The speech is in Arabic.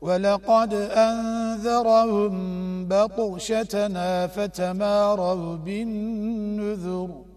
ولقد أنذرهم بطشتنا فتماروا بالنذر.